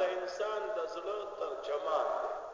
د انسان د زړه ترجمان دی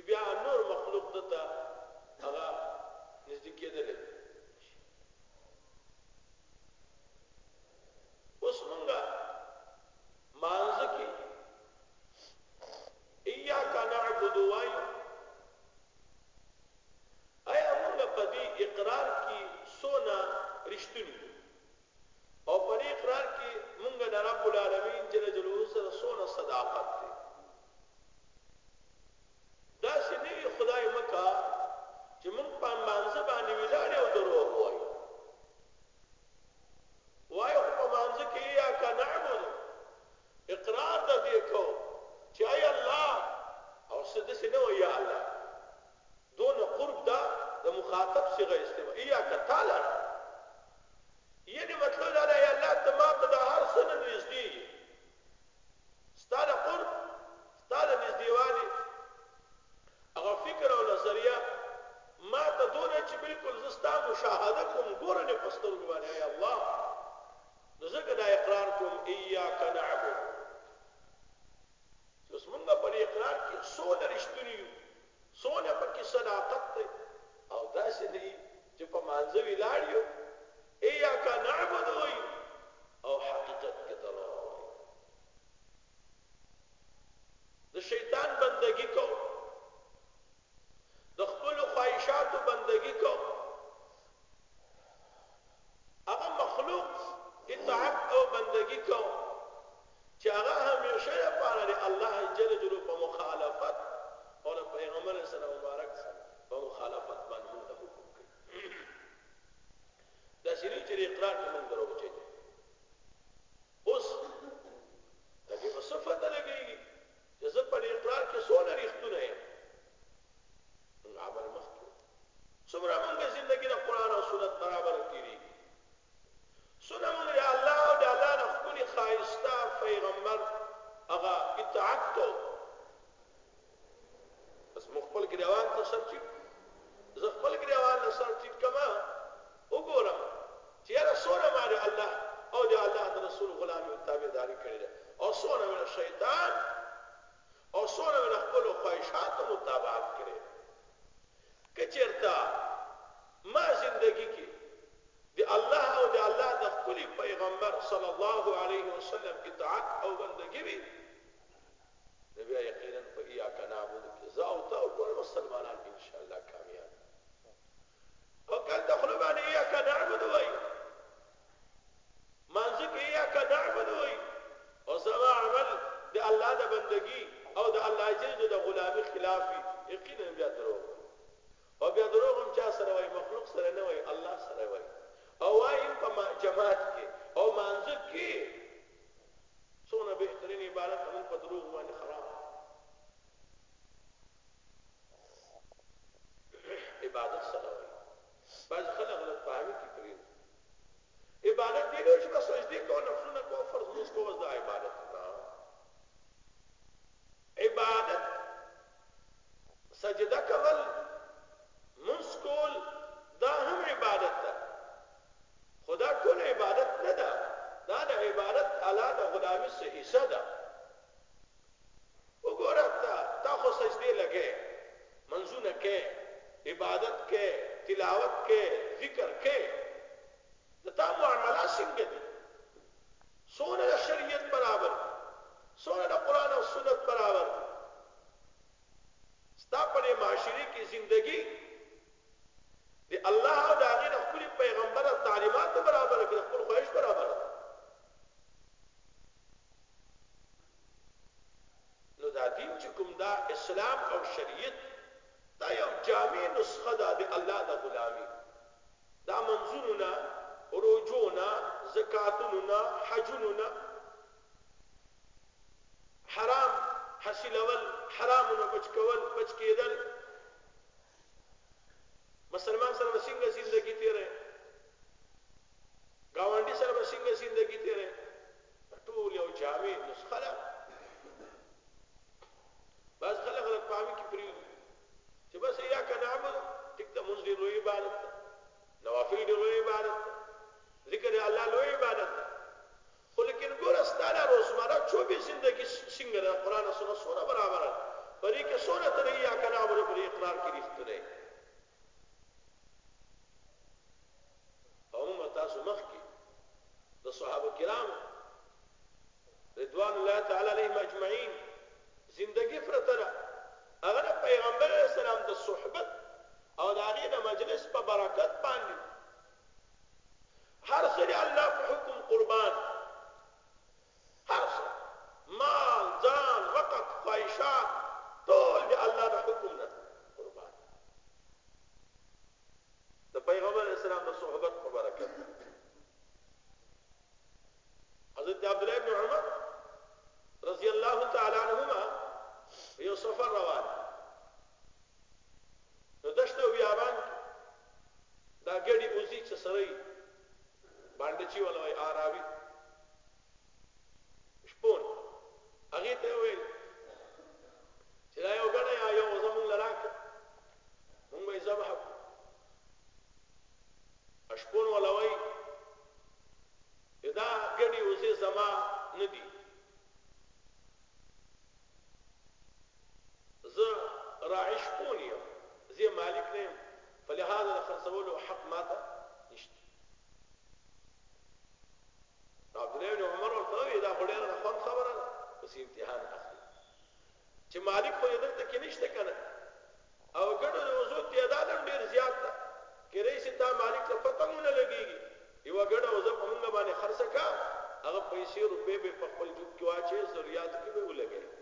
چې بیا نور مخلوق دته هغه نږدې کېدل تب سے گئے استعمال یہ جو مطلب زیادہ یا شيء پاره الله جل جلاله په مخالفت أو پیغمبر سره مبارک سره په مخالفت باندې موږ عبادت ده نوافل دی لوی عبادت ده ذکر الله لوی عبادت. ده خو لیکن ګوره ستا دا روزمره چوبې زندگی څنګه ده، قرآن او سنت سره برابر ده. په دې کې سونه طریقه کلام او په اقرار کې عليهم. فلهذا لخرصوا له حق مات. نشته عبد الله بن عمر والطوي إذا خلينا نخون خبرا بس امتحان اخلي چې مالك خو یې دلته کې نشته أو ګړو د وزو تعداد هم ډیر زیات ده کړي چې دا مالک ته پته نه لګيږي یو ګړو وزو په موږ باندې خرڅه کا هغه پیسې روپې به په خپل جوب کې واچي ضرورت کې به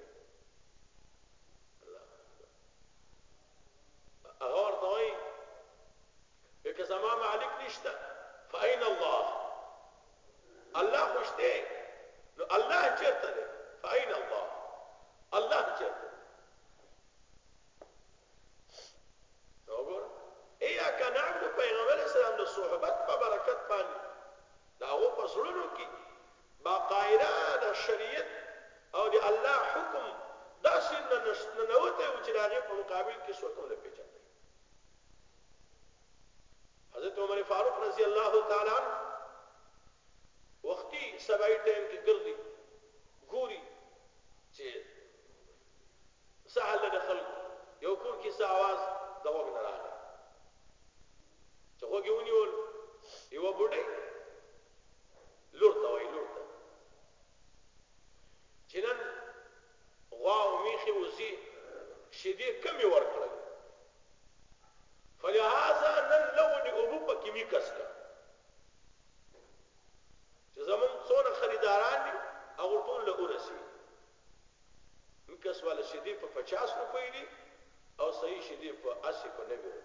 ځکه زما مالک نشته فاین الله؟ الله خوشته نو الله چرته ده فاین الله؟ الله چرته چیرته وګور ایا کنه په پیغمبر living.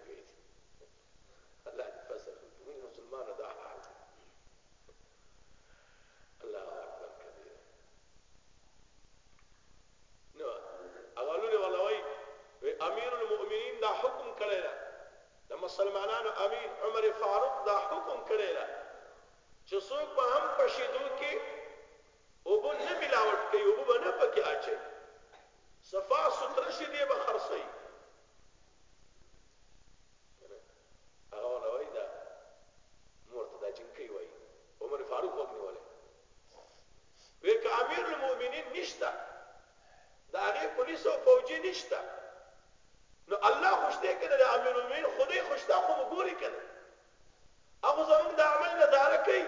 مؤمنین نشته. دا هغه پولیس أو فوجي نشته. نو الله خوشته کړه د امیر المؤمنین خدای خوشته خو ګوري کړه هغه زموږ د عمل نه دارکې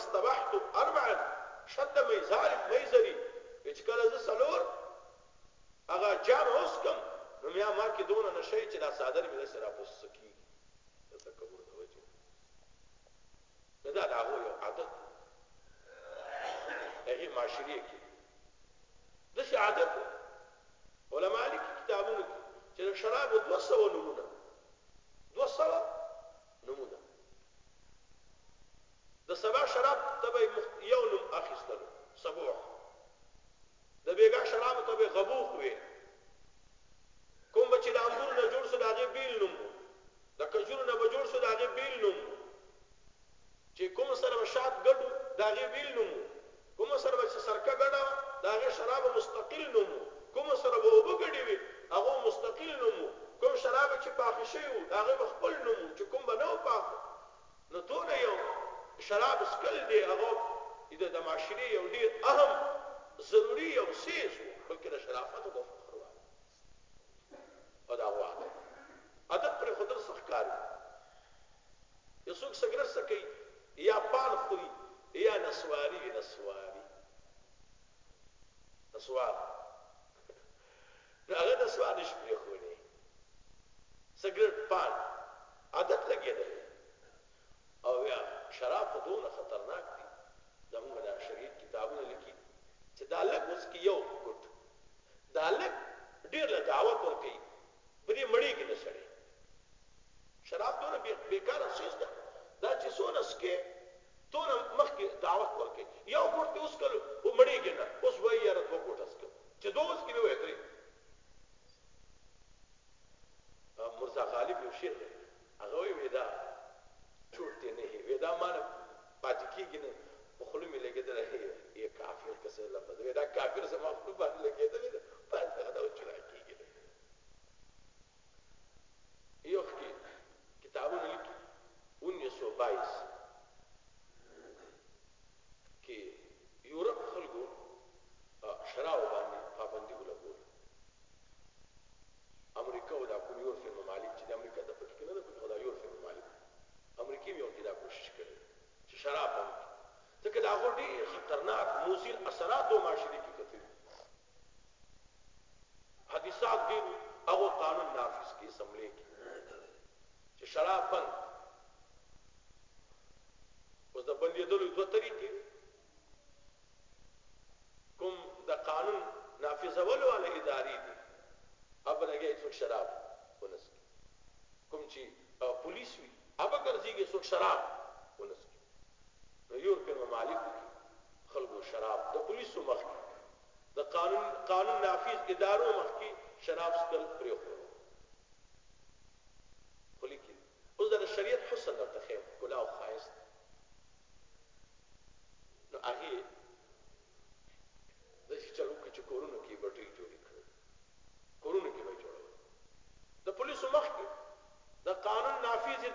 استبحتم اربعا شد مې ظالم مې زری چې کله ز سلور هغه جام اوس کم. نو بیا ما کې دونه نشي چې دا صادر مې سره پوس سکی دا تکبر د وجه دا دا هو یو عادت هغه معاشري کې. د شي عادت علماء لیکي کتابونه چې شراب 200 نمونه 200 نمونه د سبا شراب تبه یو نوم اخیستلو سبوع. د بیګا شراب تبه غبوخ وي کوم چې د انګور نه جوړ شو داغه بیل نوم د کجورو نه جوړ شو داغه بیل نوم چې کوم سره شات ګډو داغه بیل نوم کې یو ګټ دا لک ډیر له دعوت ورکي بری مړی کې نشړي شراب دونه بیکار شیز ده دا چې سونس کې تون مخ کې دعوت ورکي یو ګټ اوس کلو و مړی کې نه اوس وایي یاره دوه ګټ اسکو چې دوه اس کې وې ترې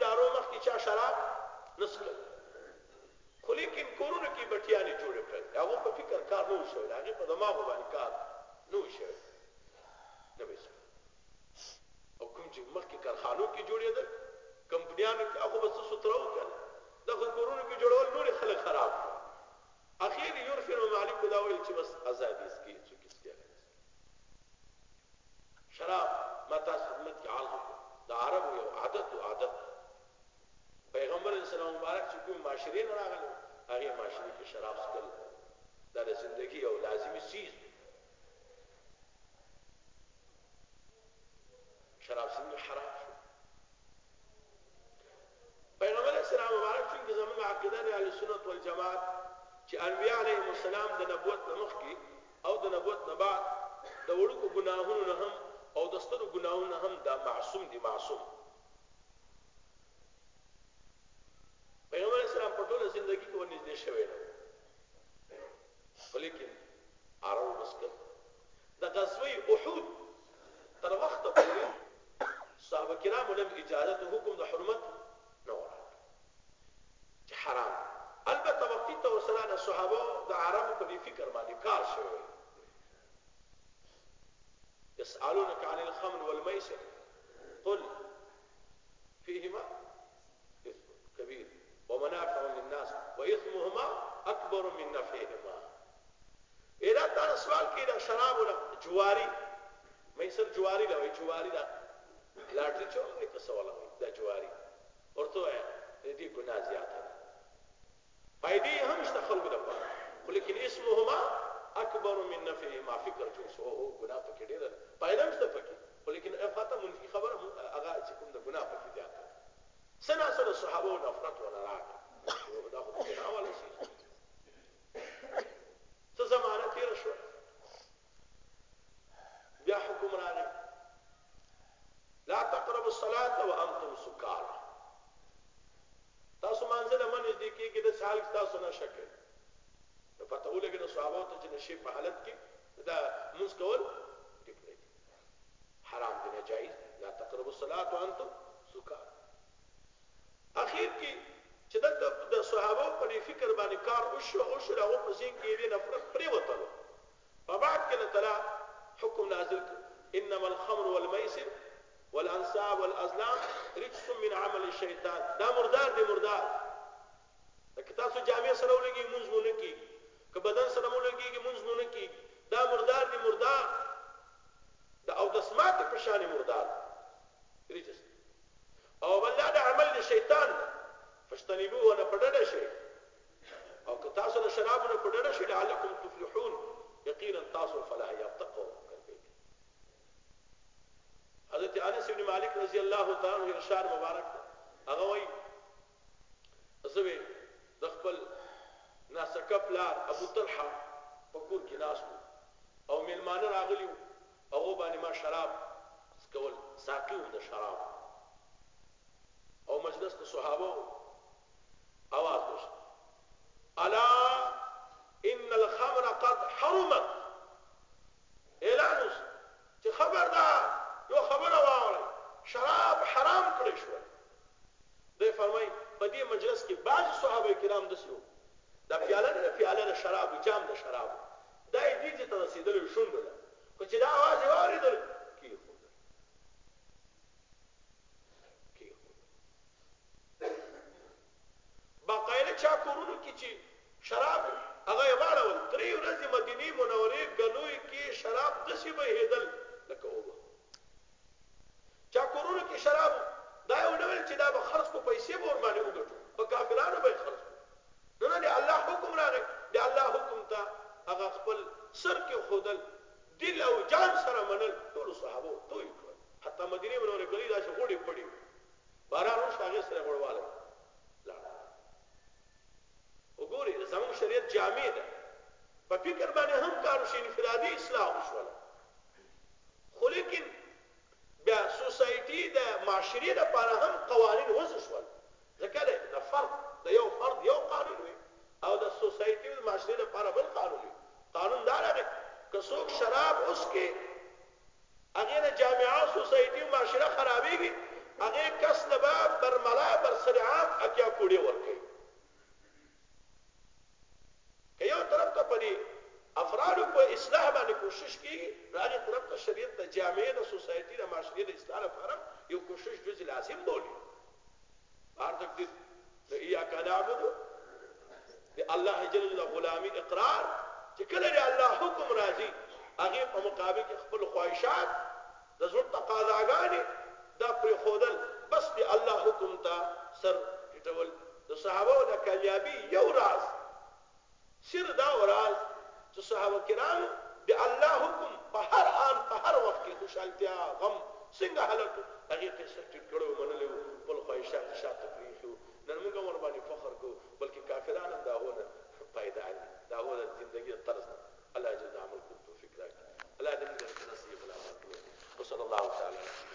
դարով աղքի չաշարակ شراب سکل. د زندگی یو لازمی چیز شراب څنګه حرام شو پیغمبر اسلام مبارک چې زموږ عقیده نه اهل سنت والجماعت چې انبیاء علیهم السلام د نبوت نمخ کې او د نبوت نه بعد د وړوکو ګناهونو نه هم او د سترو ګناهونو نه هم دا معصوم دي معصوم. پیغمبر اسلام په ټوله ژوندۍ کې ونځ شوی ولیکن عرب مسکر د غزوة أحد. تر وخت پورې صحابة کرام لم اجازه حکم د حرمت نه ورکړ حرام. البته وقتی ته ورسره د صحابه د عربو په فکر باندې کار شوی يسألونك عن الخمر والميسر. قل. فيهما إثم كبير. ومنافع للناس. وإثمهما أكبر من نفعهما سؤال كده شراب ولا جواري ميسر جواري لا جواري لا لاټري چور نه کسواله دا جواري ورته دې ګناه زیاته فائدې هم شته خلکو لپاره ولیکن اسمهما اکبر من نفعهما فکر جو سو هو ګناه پکې ډېر فائدہ شته پکې. ولیکن افاته منفي خبره هغه چې کوم د ګناه پکې زیاته سنا سره صحابه نفرت ولا راغ دا خو نه اوله نه شکه نو پته ولګي د صحابه ته چې نشي په حالت کې دا موږ کول حرام دي ناجایز لا تقربوا الصلاة وأنتم سكارى اخر کې چې د صحابه په فکر باندې کار وشو أو شو هغه په ځین کې دې نفرت پرې وته په بعد کې تعالی حکم نازل انما الخمر والميسر والأنصاب والأزلام رجس من عمل الشیطان دا مردار دی مردار. لکه تاسو جامع سره ولګي مونږ مونږ کی که بدن سره انفرادي اصلاح وشوله خو لیکن بیا society د معاشري لپاره هم قوانين وضع شول ځکه د فرد د یو فرد یو قانون وي أو د society د معاشري لپاره بل قانون وي قانون دار دی که څوک شراب اوس کې هغه د جامعه society أو معاشره خرابېږي هغه کس نه به برملا بر سر عام اکیا کوړي ورکړي که یو طرف ته پدې افراد په اصلاح باندې کوشش کیږي راځي طرف ته شریعت د جامعه د سوسایټي د معاشري د اصلاح لپاره یو کوشش جز لازم بولي هر تقدیر د د الله جل جلاله غلامی اقرار چې کله د الله حکم راځي؟ هغه په مقابل کې خپل خواهشات د زړه تقاضاګانې دا پر خودل بس دی الله حکم ته سر ټټول د صحابه د کامیابی یو راز. سر دا راز چې صحابه کرام د الله حکم په هر آن په هر وخت کې خوشالتیا غم څنګه حالت هغه ته سر ټټ کړو منلو خپل خواهشات شاته پریښو نن موږ ور باندې فخر کو بلکې کافرانو دا ونه پیدا دي دا ونه زندگی طرز الله جل عمل کو توفیق راکړي الله دې موږ نصیب ولا وصلی الله تعالی